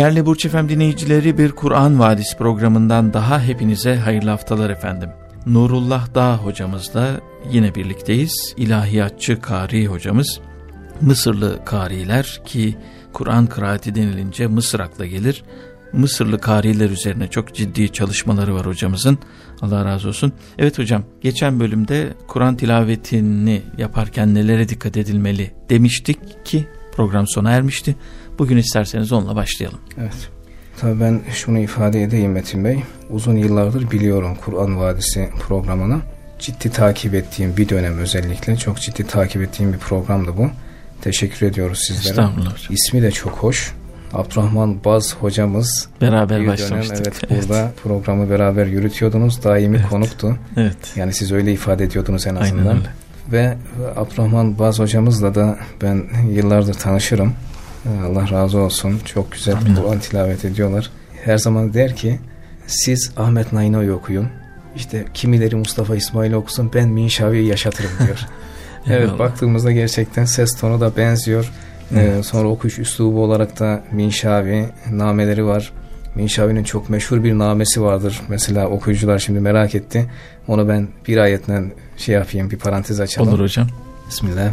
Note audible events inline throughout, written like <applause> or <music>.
Değerli Burç Efem dinleyicileri bir Kur'an Vadisi programından daha hepinize hayırlı haftalar efendim. Nurullah Dağ hocamızla yine birlikteyiz. İlahiyatçı Kari hocamız. Mısırlı kariler ki Kur'an kıraati denilince Mısır akla gelir. Mısırlı kariler üzerine çok ciddi çalışmaları var hocamızın. Allah razı olsun. Evet hocam geçen bölümde Kur'an tilavetini yaparken nelere dikkat edilmeli demiştik ki program sona ermişti. Bugün isterseniz onunla başlayalım. Evet. Tabii ben şunu ifade edeyim Metin Bey. Uzun yıllardır biliyorum Kur'an Vadisi programını. Ciddi takip ettiğim bir dönem özellikle çok ciddi takip ettiğim bir programdı bu. Teşekkür ediyoruz sizlere. Estağfurullah. İsmi de çok hoş. Abdurrahman Baz hocamız beraber bir başlamıştık. Dönem, evet, burada programı beraber yürütüyordunuz. Daimi evet. konuktu. Evet. Yani siz öyle ifade ediyordunuz en azından. Aynen öyle. Ve Abdurrahman Baz hocamızla da ben yıllardır tanışırım. Allah razı olsun. Çok güzel Kur'an tilavet ediyorlar. Her zaman der ki siz Ahmet Naino'yu okuyun. İşte kimileri Mustafa İsmail okusun ben Minşavi'yi yaşatırım diyor. <laughs> evet baktığımızda gerçekten ses tonu da benziyor. Evet. Ee, sonra okuyuş üslubu olarak da Minşavi nameleri var. Minşavi'nin çok meşhur bir namesi vardır. Mesela okuyucular şimdi merak etti. Onu ben bir ayetle şey yapayım bir parantez açalım. Olur hocam. Bismillah.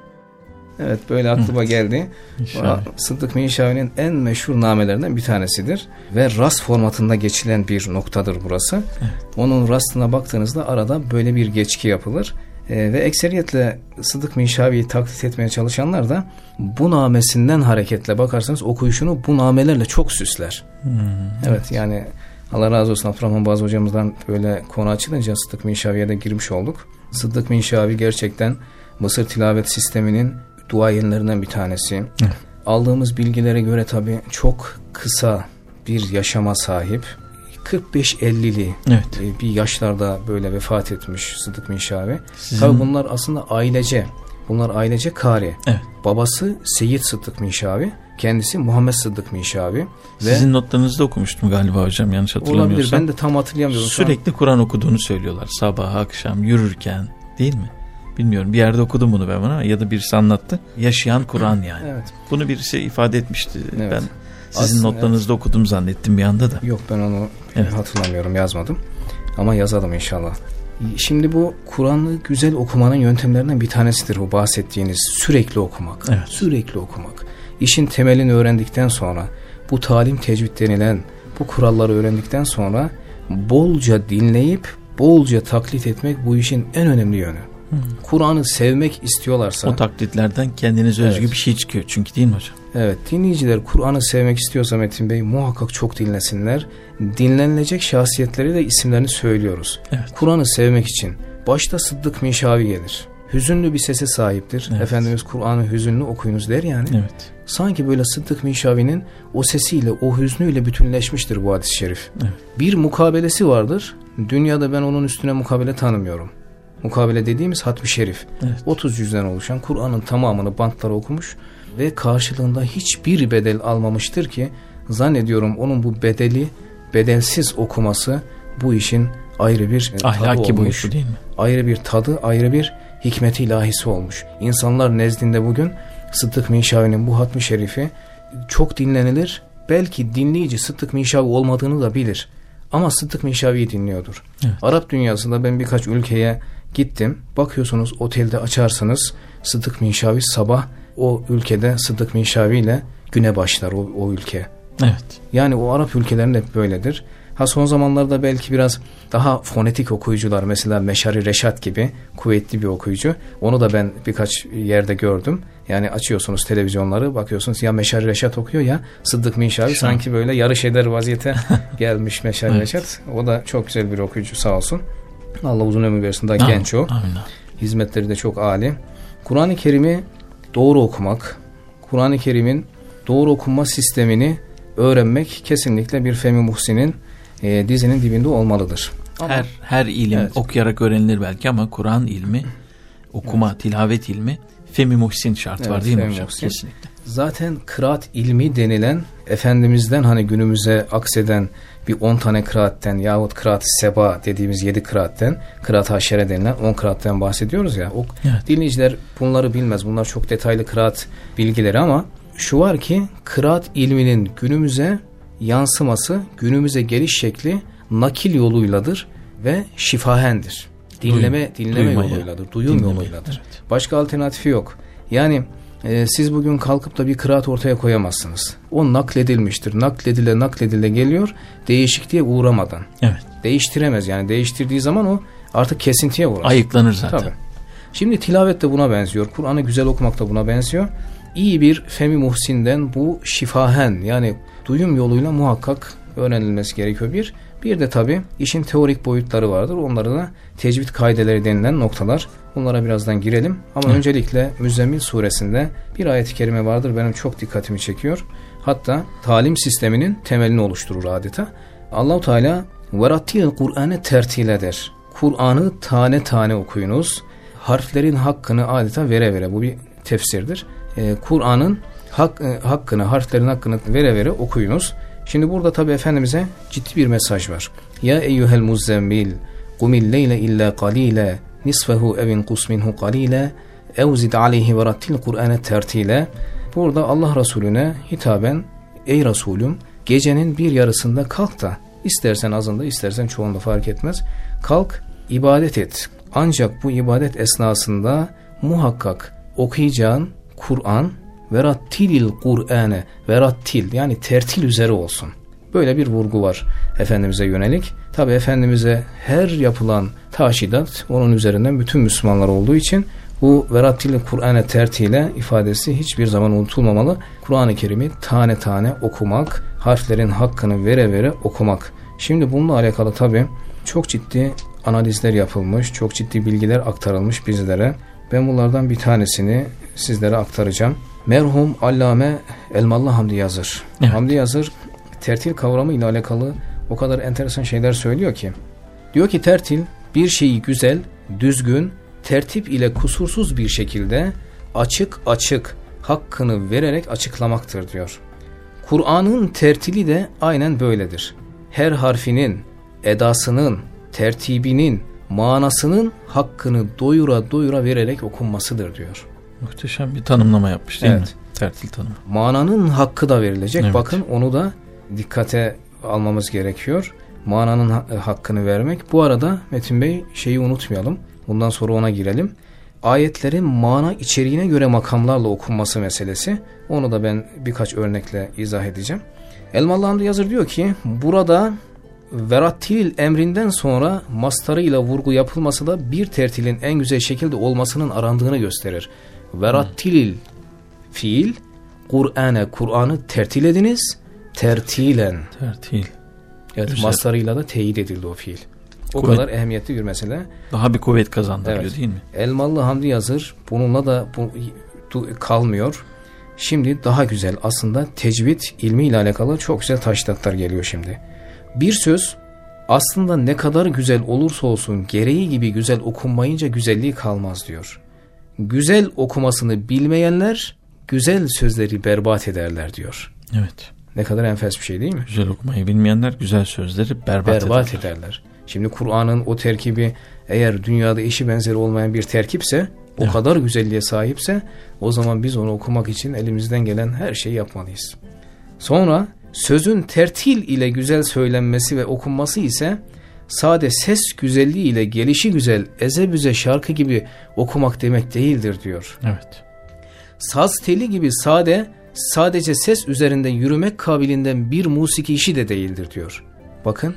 Evet böyle aklıma geldi. Sıddık Minşavi'nin en meşhur namelerinden bir tanesidir. Ve rast formatında geçilen bir noktadır burası. Evet. Onun rastına baktığınızda arada böyle bir geçki yapılır. Ee, ve ekseriyetle Sıddık Minşavi'yi taklit etmeye çalışanlar da bu namesinden hareketle bakarsanız okuyuşunu bu namelerle çok süsler. Hmm, evet yani Allah razı olsun Abdurrahman Bazı hocamızdan böyle konu açılınca Sıddık Minşavi'ye de girmiş olduk. Sıddık Minşavi gerçekten Mısır tilavet sisteminin duayenlerinden bir tanesi. Evet. Aldığımız bilgilere göre tabi çok kısa bir yaşama sahip. 45-50'li evet. bir yaşlarda böyle vefat etmiş Sıdık Minşavi. Sizin... Tabi bunlar aslında ailece. Bunlar ailece kari. Evet. Babası Seyyid Sıddık Minşavi. Kendisi Muhammed Sıddık Minşavi. Sizin ve... notlarınızda okumuştum galiba hocam yanlış hatırlamıyorsam. Olabilir ben de tam hatırlayamıyorum. Sürekli Kur'an okuduğunu söylüyorlar. Sabah akşam yürürken değil mi? Bilmiyorum bir yerde okudum bunu ben bana ya da birisi anlattı. Yaşayan Kur'an yani. Evet. Bunu birisi ifade etmişti. Evet. Ben sizin Aslında, notlarınızda evet. okudum zannettim bir anda da. Yok ben onu evet. hatırlamıyorum yazmadım. Ama yazalım inşallah. Şimdi bu Kur'an'ı güzel okumanın yöntemlerinden bir tanesidir bu bahsettiğiniz sürekli okumak. Evet. Sürekli okumak. İşin temelini öğrendikten sonra bu talim tecvid denilen bu kuralları öğrendikten sonra bolca dinleyip bolca taklit etmek bu işin en önemli yönü. Hmm. Kur'an'ı sevmek istiyorlarsa o taklitlerden kendiniz özgü Evet. bir şey çıkıyor çünkü değil mi hocam? Evet dinleyiciler Kur'an'ı sevmek istiyorsa Metin Bey muhakkak çok dinlesinler. Dinlenilecek şahsiyetleri de isimlerini söylüyoruz. Evet. Kur'an'ı sevmek için başta Sıddık Minşavi gelir. Hüzünlü bir sese sahiptir. Evet. Efendimiz Kur'an'ı hüzünlü okuyunuz der yani. Evet. Sanki böyle Sıddık Minşavi'nin o sesiyle, o hüznüyle bütünleşmiştir bu hadis-i şerif. Evet. Bir mukabelesi vardır. Dünyada ben onun üstüne mukabele tanımıyorum. Mukabele dediğimiz hatmi şerif. Evet. 30 yüzden oluşan Kur'an'ın tamamını bantlara okumuş ve karşılığında hiçbir bedel almamıştır ki zannediyorum onun bu bedeli bedelsiz okuması bu işin ayrı bir tadı Ahlaki boyutu değil mi? Ayrı bir tadı, ayrı bir hikmeti ilahisi olmuş. İnsanlar nezdinde bugün Sıddık Minşavi'nin bu hatmi şerifi çok dinlenilir. Belki dinleyici Sıddık Minşavi olmadığını da bilir. Ama Sıddık Minşavi'yi dinliyordur. Evet. Arap dünyasında ben birkaç ülkeye gittim. Bakıyorsunuz otelde açarsınız Sıddık Minşavi sabah o ülkede Sıddık Minşavi ile güne başlar o, o ülke. Evet. Yani o Arap ülkelerinde hep böyledir. Ha son zamanlarda belki biraz daha fonetik okuyucular mesela Meşari Reşat gibi kuvvetli bir okuyucu. Onu da ben birkaç yerde gördüm. Yani açıyorsunuz televizyonları bakıyorsunuz ya Meşari Reşat okuyor ya Sıddık Minşavi sanki böyle yarış eder vaziyete <laughs> gelmiş Meşari Evet. Reşat. O da çok güzel bir okuyucu sağ olsun. Allah uzun ömür versin daha Amin, genç o. Amin. Hizmetleri de çok âli. Kur'an-ı Kerim'i doğru okumak, Kur'an-ı Kerim'in doğru okunma sistemini öğrenmek kesinlikle bir Fehmi Muhsin'in e, dizinin dibinde olmalıdır. Ama Her her ilim Evet. okuyarak öğrenilir belki ama Kur'an ilmi, okuma, tilavet ilmi Femi Muhsin şartı var Evet, değil mi hocam? Muhsin. Kesinlikle. Zaten kıraat ilmi denilen Efendimiz'den hani günümüze akseden bir 10 tane kıraatten yahut kıraat seba dediğimiz 7 kıraatten kıraat haşere denilen 10 kıraatten bahsediyoruz ya. O Evet. dinleyiciler bunları bilmez. Bunlar çok detaylı kıraat bilgileri ama şu var ki kıraat ilminin günümüze yansıması, günümüze geliş şekli nakil yoluyladır ve şifahendir. Dinleme dinleme duymaya, yoluyladır, duyum dinlemeye, yoluyladır. evet. Başka alternatifi yok. Yani e, siz bugün kalkıp da bir kıraat ortaya koyamazsınız. O nakledilmiştir. Nakledile nakledile geliyor değişikliğe uğramadan. Evet. Değiştiremez yani değiştirdiği zaman o artık kesintiye uğrar. Ayıklanır zaten. Tabii. Şimdi tilavet de buna benziyor. Kur'an'ı güzel okumak da buna benziyor. İyi bir Femi Muhsin'den bu şifahen yani duyum yoluyla muhakkak öğrenilmesi gerekiyor bir. Bir de tabi işin teorik boyutları vardır. Onları da tecvid kaideleri denilen noktalar. Bunlara birazdan girelim. Ama Evet. öncelikle Müzzemmil suresinde bir ayet-i kerime vardır. Benim çok dikkatimi çekiyor. Hatta talim sisteminin temelini oluşturur adeta. Allahu Teala verattil Kur'an'ı tertil eder. Kur'an'ı tane tane okuyunuz. Harflerin hakkını adeta vere vere. Bu bir tefsirdir. Ee, Kur'an'ın hak, e, hakkını, harflerin hakkını vere vere okuyunuz. Şimdi burada tabi Efendimiz'e ciddi bir mesaj var. Ya eyyuhel muzzemmil kumil leyle illa qalile nisfehu evin kus minhu qalile ev zid aleyhi ve rattil Kur'an'ı tertile. Burada Allah Resulüne hitaben ey Resulüm gecenin bir yarısında kalk da istersen azında istersen çoğunda fark etmez. Kalk ibadet et. Ancak bu ibadet esnasında muhakkak okuyacağın Kur'an ve rattilil Kur'ane ve rattil yani tertil üzere olsun. Böyle bir vurgu var Efendimiz'e yönelik. Tabi Efendimiz'e her yapılan taşidat onun üzerinden bütün Müslümanlar olduğu için bu verattil Kur'an'e tertile ifadesi hiçbir zaman unutulmamalı. Kur'an-ı Kerim'i tane tane okumak, harflerin hakkını vere vere okumak. Şimdi bununla alakalı tabi çok ciddi analizler yapılmış, çok ciddi bilgiler aktarılmış bizlere. Ben bunlardan bir tanesini sizlere aktaracağım. Merhum Allame Elmalı Hamdi Yazır. Evet. Hamdi Yazır tertil kavramı ile alakalı o kadar enteresan şeyler söylüyor ki. Diyor ki tertil bir şeyi güzel, düzgün, tertip ile kusursuz bir şekilde açık açık hakkını vererek açıklamaktır diyor. Kur'an'ın tertili de aynen böyledir. Her harfinin, edasının, tertibinin, manasının hakkını doyura doyura vererek okunmasıdır diyor. Muhteşem bir tanımlama yapmış değil Evet. mi? Tertil tanımı. Mananın hakkı da verilecek. Evet. Bakın onu da dikkate almamız gerekiyor. Mananın ha- hakkını vermek. Bu arada Metin Bey şeyi unutmayalım. Bundan sonra ona girelim. Ayetlerin mana içeriğine göre makamlarla okunması meselesi. Onu da ben birkaç örnekle izah edeceğim. Elmalı Hamdi Yazır diyor ki burada verattil emrinden sonra mastarıyla vurgu yapılması da bir tertilin en güzel şekilde olmasının arandığını gösterir. Verattil fiil Kur'an'e Kur'an'ı tertil ediniz tertilen. Tertil. Evet, Güzel. mastarıyla da teyit edildi o fiil. O Kuvvet- kadar ehemmiyetli bir mesele. Daha bir kuvvet kazandırıyor Evet. değil mi? Elmalı Hamdi Yazır bununla da bu, du- kalmıyor. Şimdi daha güzel aslında tecvid ilmi ile alakalı çok güzel taşlatlar geliyor şimdi. Bir söz aslında ne kadar güzel olursa olsun gereği gibi güzel okunmayınca güzelliği kalmaz diyor. Güzel okumasını bilmeyenler güzel sözleri berbat ederler diyor. Evet. Ne kadar enfes bir şey değil mi? Güzel okumayı bilmeyenler güzel sözleri berbat, berbat ederler. ederler. Şimdi Kur'an'ın o terkibi eğer dünyada eşi benzeri olmayan bir terkipse, o Evet. kadar güzelliğe sahipse o zaman biz onu okumak için elimizden gelen her şeyi yapmalıyız. Sonra sözün tertil ile güzel söylenmesi ve okunması ise sade ses güzelliği ile gelişi güzel eze büze şarkı gibi okumak demek değildir diyor. Evet. Saz teli gibi sade sadece ses üzerinde yürümek kabiliğinden bir musiki işi de değildir diyor. Bakın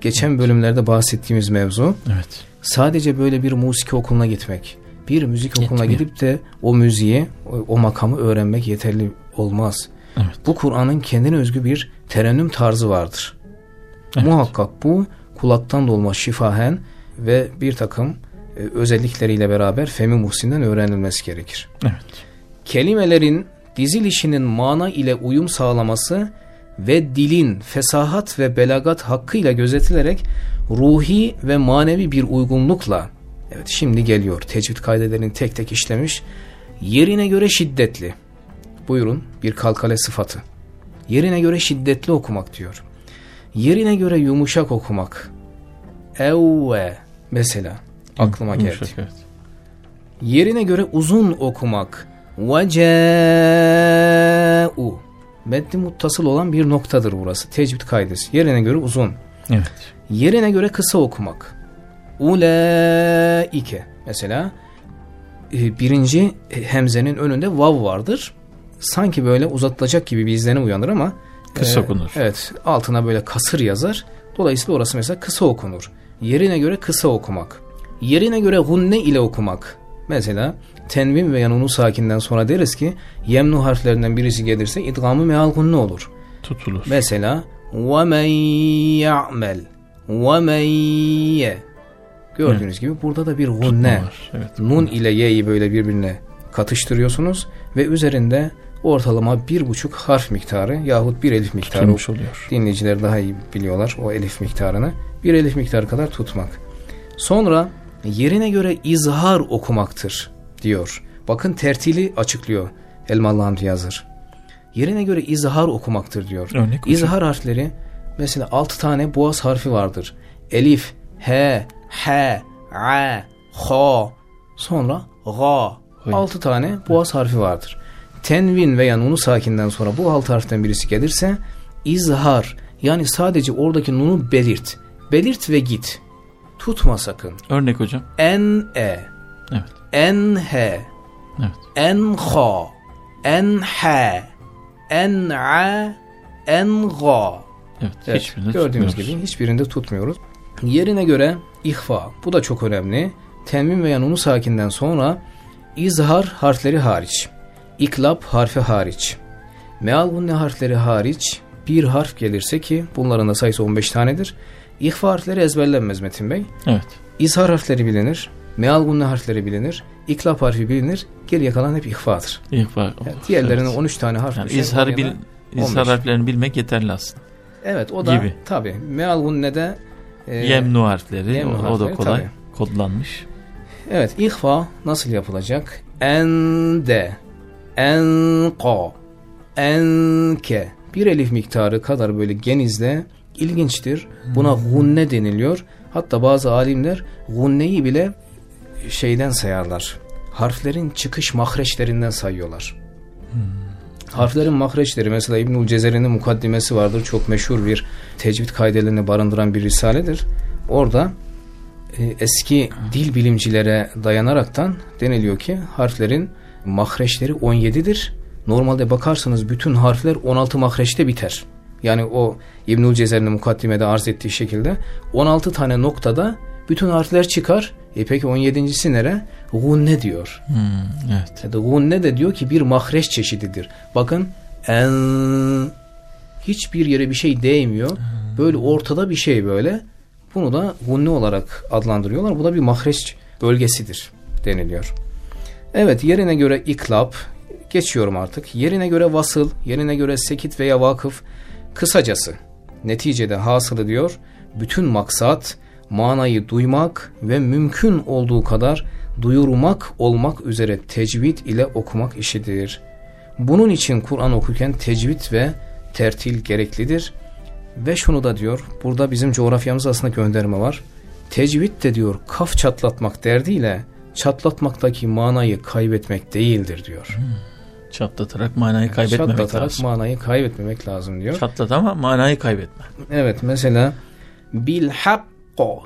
geçen bölümlerde bahsettiğimiz mevzu Evet. sadece böyle bir musiki okuluna gitmek. Bir müzik okuluna Yetmiyor. gidip de o müziği, o, o makamı öğrenmek yeterli olmaz. Evet. Bu Kur'an'ın kendine özgü bir terennüm tarzı vardır. Evet. Muhakkak bu kulaktan dolma şifahen ve bir takım e, özellikleriyle beraber Femi Muhsin'den öğrenilmesi gerekir. Evet. Kelimelerin dizilişinin mana ile uyum sağlaması ve dilin fesahat ve belagat hakkıyla gözetilerek ruhi ve manevi bir uygunlukla evet şimdi geliyor tecvid kaidelerini tek tek işlemiş yerine göre şiddetli. Buyurun bir kalkale sıfatı. Yerine göre şiddetli okumak diyor. Yerine göre yumuşak okumak. Evve mesela aklıma geldi. Yumuşak, evet. Yerine göre uzun okumak. Veca'u. Metni muttasıl olan bir noktadır burası. Tecvid kaidesi. Yerine göre uzun. Evet. Yerine göre kısa okumak. Ulaike. Mesela e, birinci hemzenin önünde vav vardır. Sanki böyle uzatılacak gibi bir izlenim uyanır ama Kısa e, okunur. Evet. Altına böyle kasır yazar. Dolayısıyla orası mesela kısa okunur. Yerine göre kısa okumak. Yerine göre gunne ile okumak. Mesela tenvin ve yanunu sakinden sonra deriz ki yemnu harflerinden birisi gelirse idgamı meal gunne olur. Tutulur. Mesela وَمَنْ يَعْمَلْ وَمَنْ ye. Gördüğünüz gibi burada da bir gunne. var, evet. Nun ile ye'yi böyle birbirine katıştırıyorsunuz ve üzerinde ortalama bir buçuk harf miktarı yahut bir elif miktarı Tutulmuş oluyor. dinleyiciler daha iyi biliyorlar o elif miktarını. Bir elif miktarı kadar tutmak. Sonra yerine göre izhar okumaktır diyor. Bakın tertili açıklıyor Elmalı Hamdi Yazır. Yerine göre izhar okumaktır diyor. Örnek hocam. İzhar harfleri mesela 6 tane boğaz harfi vardır. Elif, H, H, A, H, sonra Ga. Hayır. 6 tane boğaz harfi vardır. Tenvin veya nunu sakinden sonra bu altı harften birisi gelirse izhar yani sadece oradaki nunu belirt. Belirt ve git. Tutma sakın. Örnek hocam. En e, Evet. En he, Evet. en ha, en he, en a, en ga. Evet. Evet, Hiçbirini gördüğümüz tutmuyoruz. gibi hiçbirinde tutmuyoruz. Yerine göre ihfa. Bu da çok önemli. Tenvin veya nunu sakinden sonra izhar harfleri hariç. İklab harfi hariç. Meal gunne harfleri hariç bir harf gelirse ki bunların da sayısı 15 tanedir. İhfa harfleri ezberlenmez Metin Bey. Evet. İzhar harfleri bilinir. Meal gunne harfleri bilinir. İklab harfi bilinir. Geriye kalan hep ihfadır. Var. Yani diğerlerinin Evet. 13 tane harf Yani düşer, izharı oraya bil, izhar 15. harflerini bilmek yeterli aslında. Evet o da gibi. tabi. Meal gunne'de e, Yemnu harfleri. yemnu o, o da harfleri, kolay. tabii. Kodlanmış. Evet ihfa nasıl yapılacak? Ende, enqa, enke. Bir elif miktarı kadar böyle genizde ilginçtir. Buna gunne deniliyor. Hatta bazı alimler gunneyi bile şeyden sayarlar. Harflerin çıkış mahreçlerinden sayıyorlar. Harflerin mahreçleri mesela İbnül Cezeri'nin mukaddimesi vardır. Çok meşhur bir tecvid kaidelerini barındıran bir risaledir. Orada e, eski dil bilimcilere dayanaraktan deniliyor ki harflerin mahreçleri 17'dir. Normalde bakarsanız bütün harfler 16 mahreçte biter. Yani o İbnül Cezeri'nin mukaddimede arz ettiği şekilde 16 tane noktada bütün harfler çıkar. E peki 17.si nere? Gunne diyor. Hmm, evet. Ya da gunne de diyor ki bir mahreç çeşididir. Bakın en hiçbir yere bir şey değmiyor. Böyle ortada bir şey böyle. Bunu da gunne olarak adlandırıyorlar. Bu da bir mahreç bölgesidir deniliyor. Evet yerine göre iklap geçiyorum artık. Yerine göre vasıl, yerine göre sekit veya vakıf kısacası. Neticede hasılı diyor. Bütün maksat manayı duymak ve mümkün olduğu kadar duyurmak olmak üzere tecvid ile okumak işidir. Bunun için Kur'an okurken tecvid ve tertil gereklidir. Ve şunu da diyor, burada bizim coğrafyamız aslında gönderme var. Tecvid de diyor kaf çatlatmak derdiyle çatlatmaktaki manayı kaybetmek değildir diyor. Çatlatarak manayı kaybetmemek Çatlatarak lazım. manayı kaybetmemek lazım diyor. Çatlat ama manayı kaybetme. Evet mesela bil hakko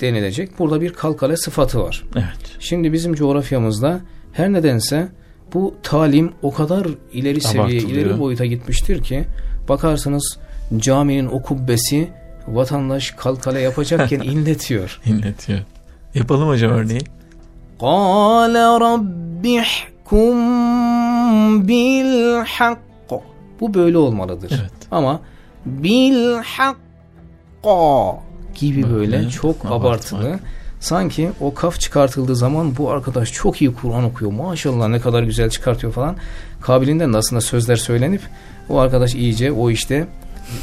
denilecek. Burada bir kalkale sıfatı var. Evet. Şimdi bizim coğrafyamızda her nedense bu talim o kadar ileri seviye, Abartılıyor. ileri boyuta gitmiştir ki bakarsınız caminin o kubbesi vatandaş kalkale yapacakken <laughs> inletiyor. İnletiyor. Yapalım hocam örneği. قال رب احكم بالحق Bu böyle olmalıdır. Evet. Ama بالحق gibi böyle, Böyle çok abartılı. Sanki o kaf çıkartıldığı zaman bu arkadaş çok iyi Kur'an okuyor. Maşallah ne kadar güzel çıkartıyor falan. Kabilinden de aslında sözler söylenip o arkadaş iyice o işte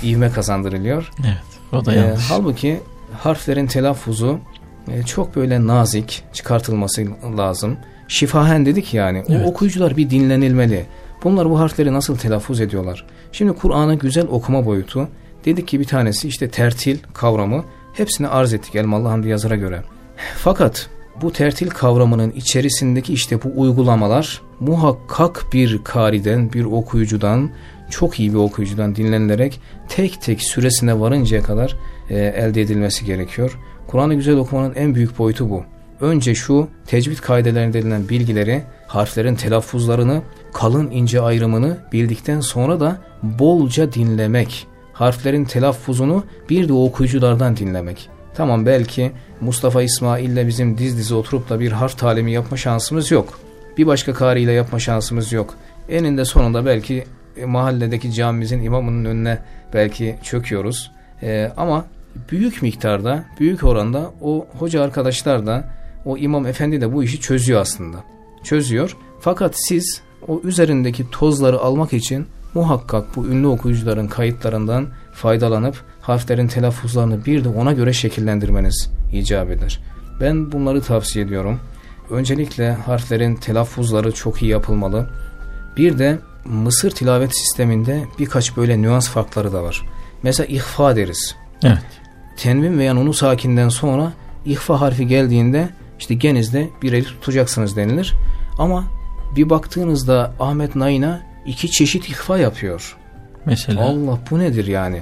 ivme kazandırılıyor. Evet. O da Ee, yanlış. halbuki harflerin telaffuzu e, çok böyle nazik çıkartılması lazım. Şifahen dedik yani. Evet. O okuyucular bir dinlenilmeli. Bunlar bu harfleri nasıl telaffuz ediyorlar? Şimdi Kur'an'ı güzel okuma boyutu. Dedik ki bir tanesi işte tertil kavramı. Hepsini arz ettik Elmalı Hamdi Yazar'a göre. Fakat bu tertil kavramının içerisindeki işte bu uygulamalar muhakkak bir kariden, bir okuyucudan, çok iyi bir okuyucudan dinlenilerek tek tek süresine varıncaya kadar e, elde edilmesi gerekiyor. Kur'an'ı güzel okumanın en büyük boyutu bu. Önce şu tecvid kaidelerinde edilen bilgileri, harflerin telaffuzlarını, kalın ince ayrımını bildikten sonra da bolca dinlemek. Harflerin telaffuzunu bir de okuyuculardan dinlemek. Tamam belki Mustafa İsmail ile bizim diz dize oturup da bir harf talimi yapma şansımız yok. Bir başka kariyle yapma şansımız yok. Eninde sonunda belki e, mahalledeki camimizin imamının önüne belki çöküyoruz. E, ama büyük miktarda, büyük oranda o hoca arkadaşlar da o imam efendi de bu işi çözüyor aslında. Çözüyor. Fakat siz o üzerindeki tozları almak için muhakkak bu ünlü okuyucuların kayıtlarından faydalanıp harflerin telaffuzlarını bir de ona göre şekillendirmeniz icap eder. Ben bunları tavsiye ediyorum. Öncelikle harflerin telaffuzları çok iyi yapılmalı. Bir de Mısır tilavet sisteminde birkaç böyle nüans farkları da var. Mesela ihfa deriz. Evet. Tenvin veya nunu sakinden sonra ihfa harfi geldiğinde işte genizde bir el tutacaksınız denilir. Ama bir baktığınızda Ahmet Nayna iki çeşit ihfa yapıyor. Mesela. Allah bu nedir yani?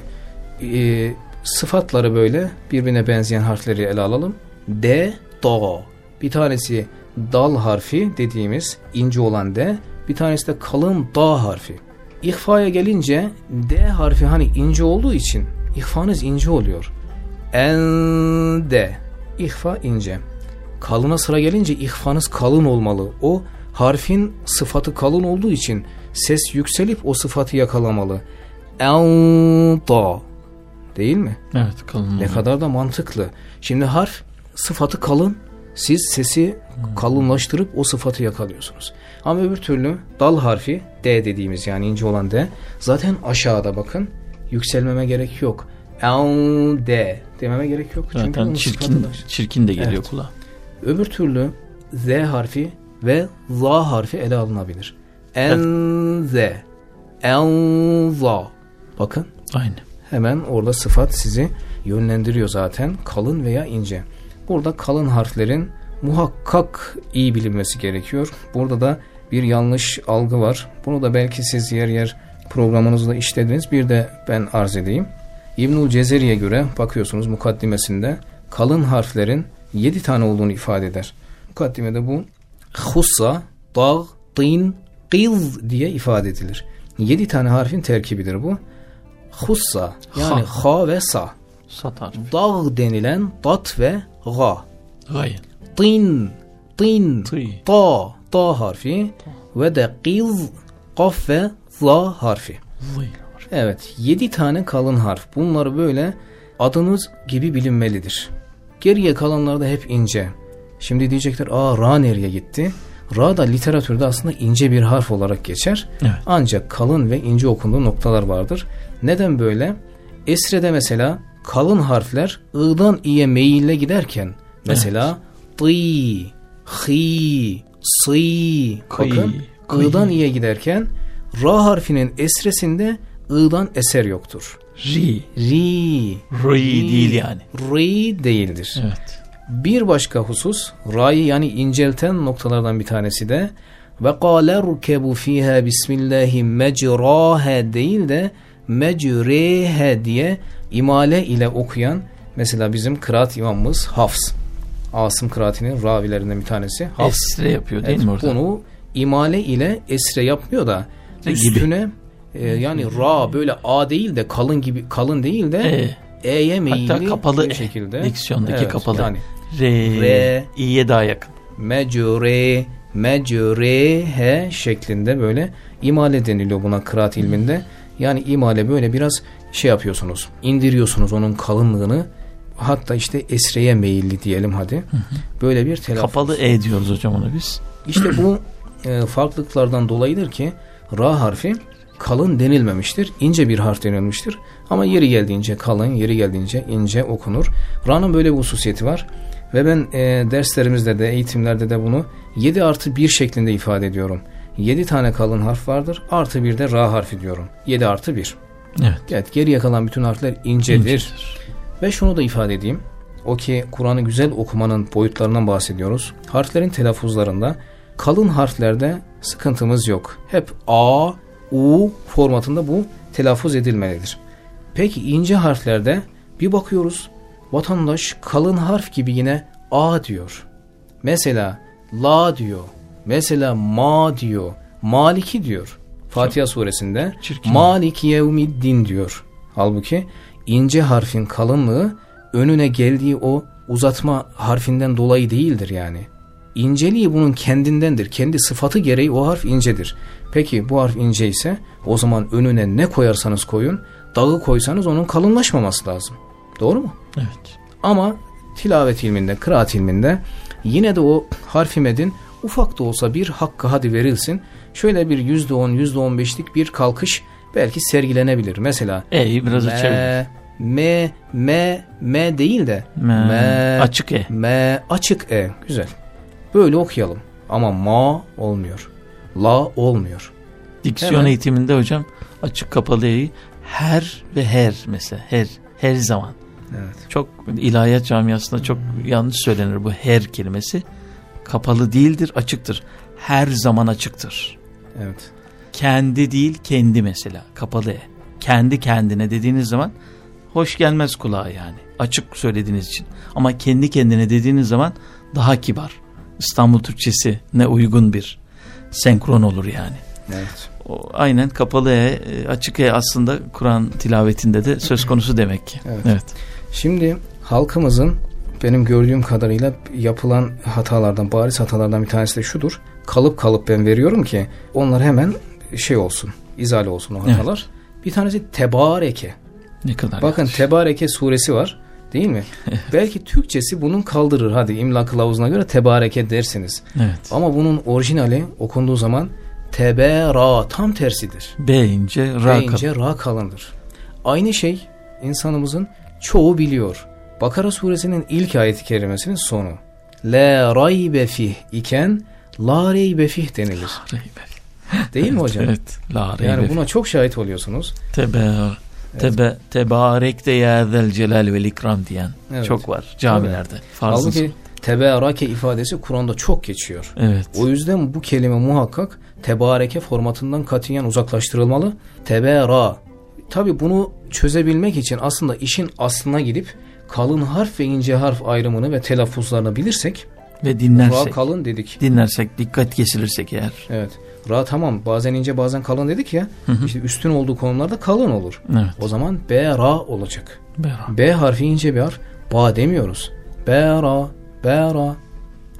Ee, sıfatları böyle birbirine benzeyen harfleri ele alalım. D, do. Bir tanesi dal harfi dediğimiz ince olan D. Bir tanesi de kalın da harfi. İhfaya gelince D harfi hani ince olduğu için ihfanız ince oluyor. En de. İhfa ince. Kalına sıra gelince ihfanız kalın olmalı. O harfin sıfatı kalın olduğu için ses yükselip o sıfatı yakalamalı. En da. Değil mi? Evet kalın. Ne kadar da mantıklı. Şimdi harf sıfatı kalın. Siz sesi kalınlaştırıp o sıfatı yakalıyorsunuz. Ama öbür türlü dal harfi D dediğimiz yani ince olan D zaten aşağıda bakın. Yükselmeme gerek yok. En D dememe gerek yok. Çünkü Zaten çirkin, çirkin de geliyor Evet. kulağa. Öbür türlü Z harfi ve Z harfi ele alınabilir. En Z. En Z. Bakın Aynı. hemen orada sıfat sizi yönlendiriyor zaten kalın veya ince. Burada kalın harflerin muhakkak iyi bilinmesi gerekiyor. Burada da bir yanlış algı var. Bunu da belki siz yer yer programınızda işlediniz. Bir de ben arz edeyim. İbnül Cezeri'ye göre bakıyorsunuz mukaddimesinde kalın harflerin 7 tane olduğunu ifade eder. Mukaddimede bu hussa, dağ, tin, kız diye ifade edilir. 7 tane harfin terkibidir bu. Hussa yani ha, ve sa. Sat harfi. Dağ denilen dat ve ga. Gayet. Tin, tin, Tı. ta, ta harfi ve de kız, kaf ve za harfi. Vay. Evet, 7 tane kalın harf. Bunlar böyle adınız gibi bilinmelidir. Geriye kalanlar da hep ince. Şimdi diyecekler, aa ra nereye gitti? Ra da literatürde aslında ince bir harf olarak geçer. Evet. Ancak kalın ve ince okunduğu noktalar vardır. Neden böyle? Esre'de mesela kalın harfler ı'dan i'ye meyille giderken mesela tı, hi, Kıy, bakın ı'dan i'ye giderken ra harfinin esresinde ı'dan eser yoktur. Ri. Ri. Ri değil yani. Ri değildir. Evet. Bir başka husus ra'yı yani incelten noktalardan bir tanesi de ve kâle rukebu fiha bismillahi mecraha değil de mecrehe diye imale ile okuyan mesela bizim kıraat imamımız Hafs. Asım kıraatinin ravilerinden bir tanesi. Hafs. Esre yapıyor değil Evet, mi orada? Bunu imale ile esre yapmıyor da Gibi. üstüne e, yani ra böyle a değil de kalın gibi kalın değil de E. e'ye meyilli Hatta kapalı E. şekilde. Diksiyondaki Evet, kapalı. Yani Re. Re. İ'ye daha yakın. mecure mecure şeklinde böyle imale deniliyor buna kıraat ilminde. Yani imale böyle biraz şey yapıyorsunuz. indiriyorsunuz onun kalınlığını. Hatta işte esreye meyilli diyelim hadi. Böyle bir telaffuz. Kapalı E diyoruz hocam onu biz. İşte bu e, farklılıklardan dolayıdır ki ra harfi kalın denilmemiştir. ince bir harf denilmiştir. Ama yeri geldiğince kalın, yeri geldiğince ince okunur. Ra'nın böyle bir hususiyeti var. Ve ben e, derslerimizde de, eğitimlerde de bunu 7 artı 1 şeklinde ifade ediyorum. 7 tane kalın harf vardır. Artı bir de ra harfi diyorum. 7 artı 1. Evet. Evet geriye kalan bütün harfler incedir. İncedir. Ve şunu da ifade edeyim. O ki Kur'an'ı güzel okumanın boyutlarından bahsediyoruz. Harflerin telaffuzlarında kalın harflerde sıkıntımız yok. Hep A, U formatında bu telaffuz edilmelidir. Peki ince harflerde bir bakıyoruz vatandaş kalın harf gibi yine A diyor. Mesela La diyor. Mesela Ma diyor. Maliki diyor. Fatiha suresinde Çirkin. Maliki yevmiddin diyor. Halbuki ince harfin kalınlığı önüne geldiği o uzatma harfinden dolayı değildir yani. İnceliği bunun kendindendir. Kendi sıfatı gereği o harf incedir. Peki bu harf ince ise o zaman önüne ne koyarsanız koyun, dağı koysanız onun kalınlaşmaması lazım. Doğru mu? Evet. Ama tilavet ilminde, kıraat ilminde yine de o harfi medin ufak da olsa bir hakkı hadi verilsin. Şöyle bir yüzde on, yüzde on beşlik bir kalkış belki sergilenebilir. Mesela E'yi biraz me, me, me, me değil de Me, açık E. me, açık e. Güzel. Böyle okuyalım. Ama ma olmuyor. La olmuyor. Diksiyon Hemen. eğitiminde hocam açık kapalı E'yi her ve her mesela her her zaman. Evet. Çok ilahiyat camiasında çok yanlış söylenir bu her kelimesi. Kapalı değildir, açıktır. Her zaman açıktır. Evet. Kendi değil, kendi mesela. Kapalı E. Kendi kendine dediğiniz zaman hoş gelmez kulağa yani. Açık söylediğiniz için. Ama kendi kendine dediğiniz zaman daha kibar. İstanbul Türkçesi ne uygun bir senkron olur yani. Evet. O, aynen kapalı E, e, açık E aslında Kur'an tilavetinde de söz konusu demek ki. Evet. evet. Şimdi halkımızın benim gördüğüm kadarıyla yapılan hatalardan, bariz hatalardan bir tanesi de şudur. Kalıp kalıp ben veriyorum ki onlar hemen şey olsun, izale olsun o hatalar. Bir tanesi tebareke. Ne kadar Bakın yanlış. tebareke suresi var değil mi? <laughs> Belki Türkçesi bunun kaldırır hadi imla kılavuzuna göre tebareke dersiniz. Evet. Ama bunun orijinali okunduğu zaman tebera tam tersidir. B ince, ra kalın. ra kalındır. Aynı şey insanımızın çoğu biliyor. Bakara suresinin ilk ayeti kerimesinin sonu. La raybe fih iken la reybe fih denilir. Reybe. Değil mi hocam? Evet. La Yani reybe. buna çok şahit oluyorsunuz. Tebe, tebe, tebarek de ya celal ve ikram diyen Evet. çok var camilerde. Halbuki tebareke ifadesi Kur'an'da çok geçiyor. Evet. O yüzden bu kelime muhakkak tebareke formatından katiyen uzaklaştırılmalı. Tebera. Tabi bunu çözebilmek için aslında işin aslına gidip kalın harf ve ince harf ayrımını ve telaffuzlarını bilirsek Ve ra dinlersek, kalın dedik. dinlersek, dikkat kesilirsek eğer. Evet. Ra tamam bazen ince bazen kalın dedik ya. işte üstün olduğu konularda kalın olur. Evet. O zaman B ra olacak. Bera. B harfi ince bir harf. Ba demiyoruz. B ra, B ra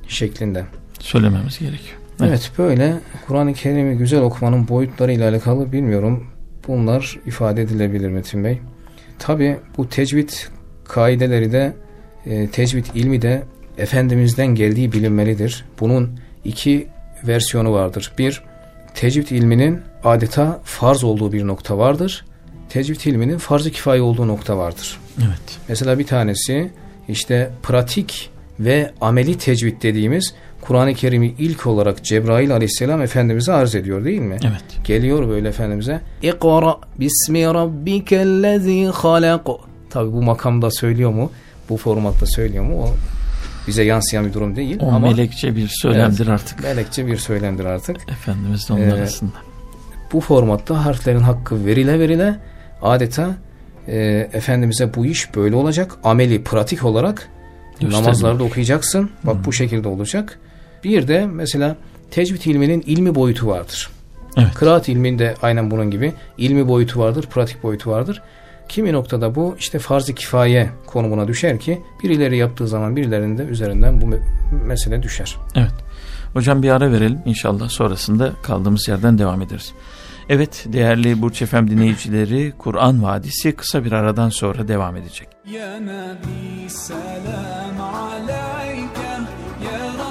şeklinde. Söylememiz gerekiyor. Evet, böyle Kur'an-ı Kerim'i güzel okumanın boyutları ile alakalı bilmiyorum. Bunlar ifade edilebilir Metin Bey. Tabi bu tecvid kaideleri de e, tecvid ilmi de Efendimiz'den geldiği bilinmelidir. Bunun iki versiyonu vardır. Bir, tecvid ilminin adeta farz olduğu bir nokta vardır. Tecvid ilminin farz-ı kifaye olduğu nokta vardır. Evet. Mesela bir tanesi işte pratik ve ameli tecvid dediğimiz Kur'an-ı Kerim'i ilk olarak Cebrail aleyhisselam Efendimiz'e arz ediyor değil mi? Evet. Geliyor böyle Efendimiz'e. İkra bismi rabbikellezi halak. Tabi bu makamda söylüyor mu? Bu formatta söylüyor mu? O bize yansıyan bir durum değil. O ama melekçe bir söylemdir Evet. artık. melekçe bir söylemdir artık. Efendimiz de onun Ee, arasında. Bu formatta harflerin hakkı verile verile adeta e, Efendimiz'e bu iş böyle olacak. Ameli, pratik olarak Gösteriyor. namazlarda okuyacaksın. Bak bu şekilde olacak. Bir de mesela tecvid ilminin ilmi boyutu vardır. Evet. Kıraat ilminde aynen bunun gibi ilmi boyutu vardır, pratik boyutu vardır. Kimi noktada bu işte farz-ı kifaye konumuna düşer ki birileri yaptığı zaman birilerinin de üzerinden bu mesele düşer. Evet. Hocam bir ara verelim inşallah sonrasında kaldığımız yerden devam ederiz. Evet değerli Burç Efem dinleyicileri Kur'an Vadisi kısa bir aradan sonra devam edecek. Ya Nabi selam aleyh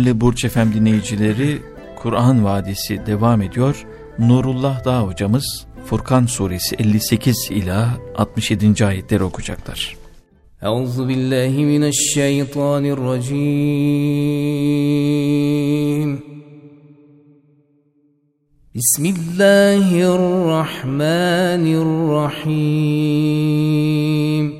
Değerli Burç Efem dinleyicileri, Kur'an Vadisi devam ediyor. Nurullah Dağ hocamız Furkan suresi 58 ila 67. ayetleri okuyacaklar. Euzu billahi mineşşeytanirracim. Bismillahirrahmanirrahim.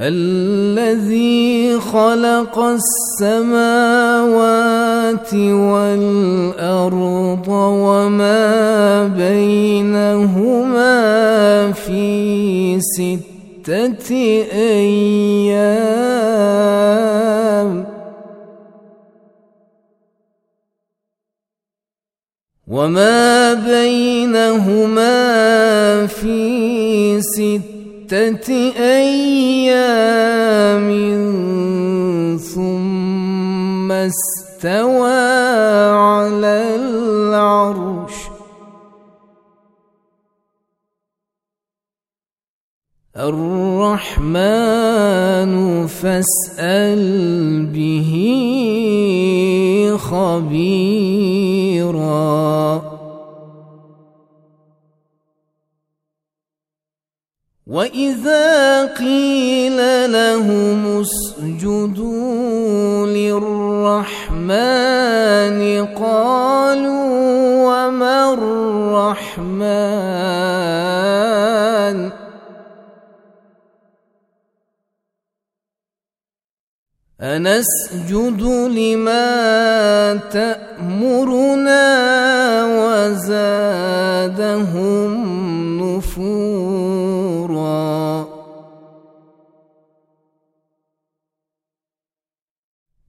الذي خلق السماوات والأرض وما بينهما في ستة أيام. وما بينهما في ستة أيام ثم استوى على العرش. الرحمن فاسأل به خبيرا. وإذا قيل لهم اسجدوا للرحمن قالوا وما الرحمن أنسجد لما تأمرنا وزادهم نفورا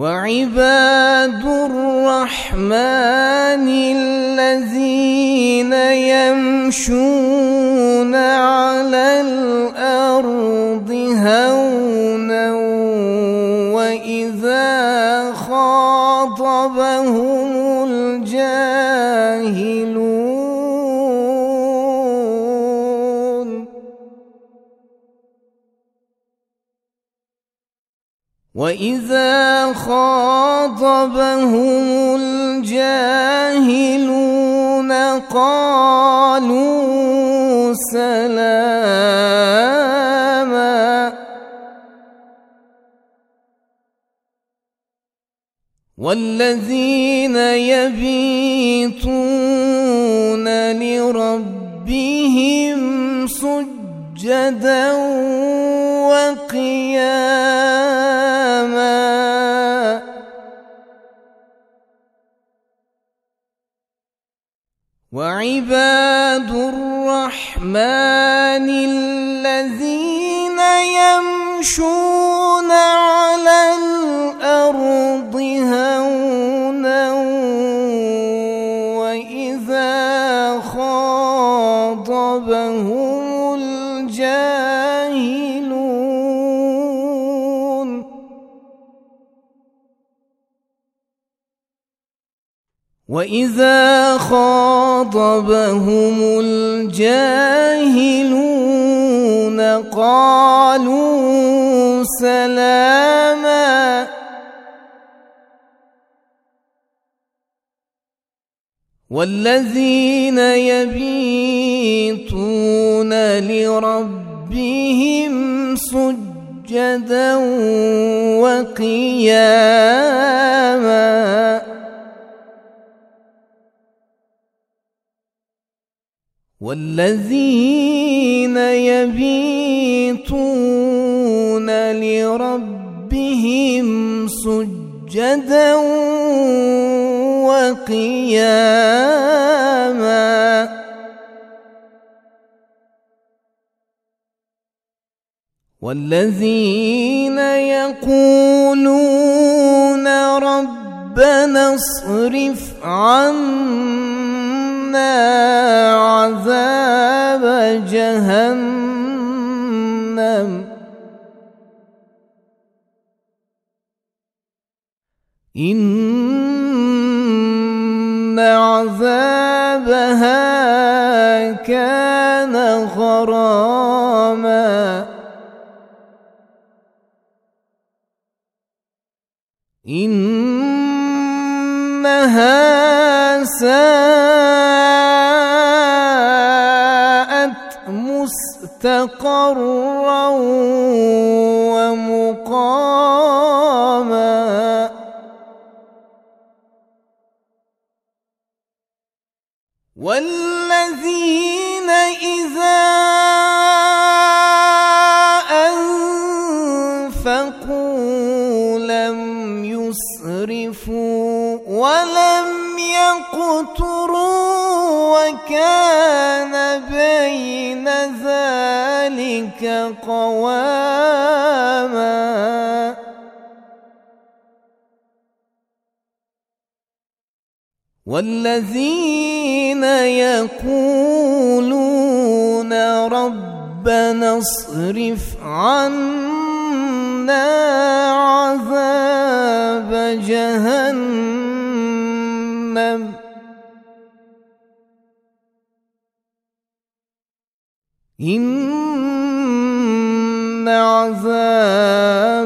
وعباد الرحمن الذين يمشون على الأرض هونا وإذا خاطبهم الجاهلون قالوا سلاما والذين يبيتون لربهم سجدا وقياما وعباد الرحمن الذين يمشون وإذا خاطبهم الجاهلون قالوا سلاما والذين يبيتون لربهم سجدا وقياما والذين يبيتون لربهم سجدا وقياما والذين يقولون ربنا اصرف عنا عذاب جهنم. إن عذابها كان غراما. إنها ساءت مستقرا ومقاما. ذلك قواما. والذين يقولون ربنا اصرف عنا عذاب جهنم. إن عذابها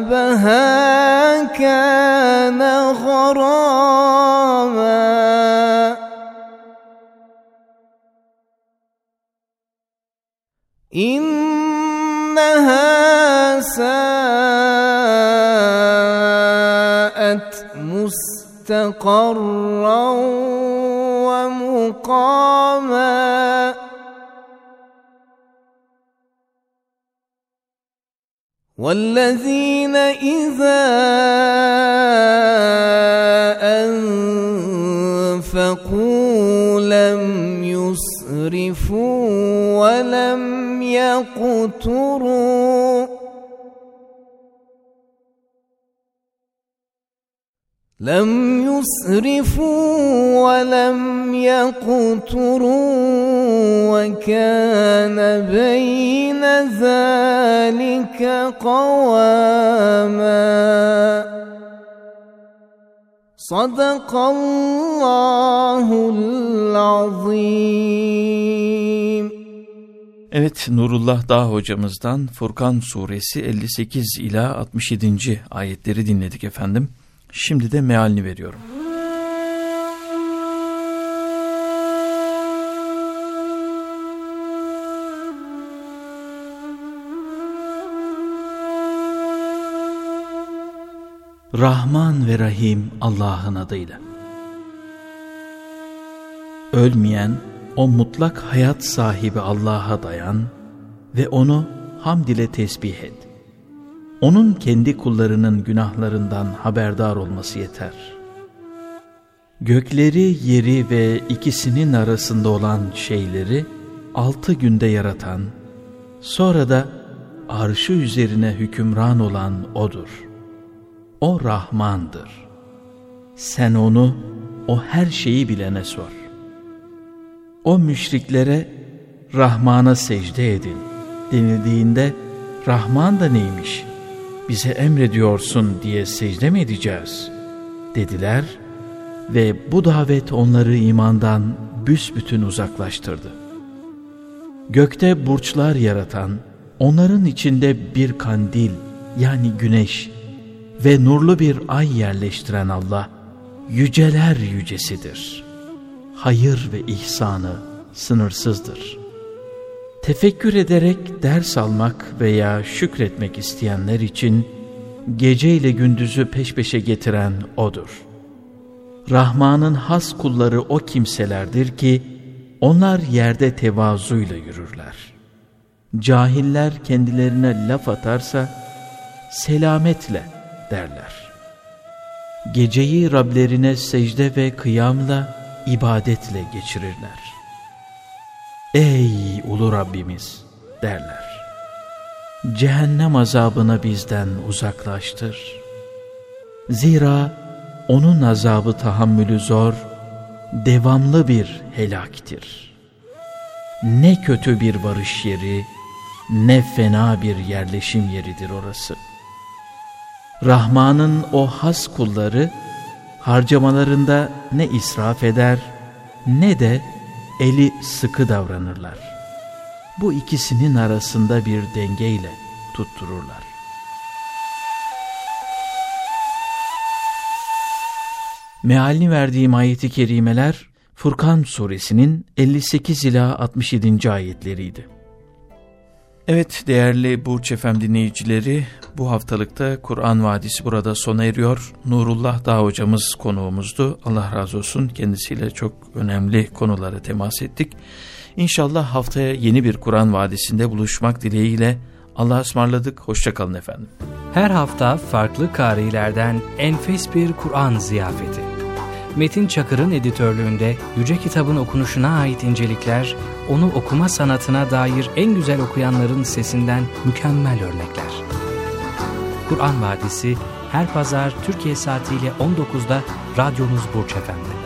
كان غراما. إنها ساءت مستقرا ومقاما. والذين إذا أنفقوا لم يسرفوا ولم يقتروا لم يسرفوا ولم يقتروا وكان بين ذلك قواما صدق الله العظيم Evet Nurullah Dağ hocamızdan Furkan suresi 58 ila 67. ayetleri dinledik efendim. Şimdi de mealini veriyorum. Rahman ve Rahim Allah'ın adıyla. Ölmeyen, o mutlak hayat sahibi Allah'a dayan ve onu hamd ile tesbih et. Onun kendi kullarının günahlarından haberdar olması yeter. Gökleri, yeri ve ikisinin arasında olan şeyleri altı günde yaratan, sonra da arşı üzerine hükümran olan O'dur. O Rahmandır. Sen onu, o her şeyi bilene sor. O müşriklere Rahman'a secde edin denildiğinde Rahman da neymiş? Bize emrediyorsun diye secde mi edeceğiz? Dediler ve bu davet onları imandan büsbütün uzaklaştırdı. Gökte burçlar yaratan, onların içinde bir kandil yani güneş ve nurlu bir ay yerleştiren Allah, yüceler yücesidir. Hayır ve ihsanı sınırsızdır. Tefekkür ederek ders almak veya şükretmek isteyenler için gece ile gündüzü peş peşe getiren O'dur. Rahman'ın has kulları o kimselerdir ki, onlar yerde tevazuyla yürürler. Cahiller kendilerine laf atarsa, selametle derler. Geceyi Rablerine secde ve kıyamla, ibadetle geçirirler. Ey ulu Rabbimiz derler. Cehennem azabını bizden uzaklaştır. Zira onun azabı tahammülü zor, devamlı bir helaktir. Ne kötü bir varış yeri, ne fena bir yerleşim yeridir orası. Rahman'ın o has kulları harcamalarında ne israf eder ne de eli sıkı davranırlar. Bu ikisinin arasında bir dengeyle tuttururlar. Mealini verdiğim ayeti kerimeler Furkan suresinin 58 ila 67. ayetleriydi. Evet değerli Burç Efem dinleyicileri bu haftalıkta Kur'an Vadisi burada sona eriyor. Nurullah Dağ hocamız konuğumuzdu. Allah razı olsun kendisiyle çok önemli konulara temas ettik. İnşallah haftaya yeni bir Kur'an Vadisi'nde buluşmak dileğiyle Allah'a ısmarladık. Hoşçakalın efendim. Her hafta farklı karilerden enfes bir Kur'an ziyafeti. Metin Çakır'ın editörlüğünde Yüce Kitabın okunuşuna ait incelikler, onu okuma sanatına dair en güzel okuyanların sesinden mükemmel örnekler. Kur'an Vadisi her pazar Türkiye saatiyle 19'da radyonuz Burç Efendi.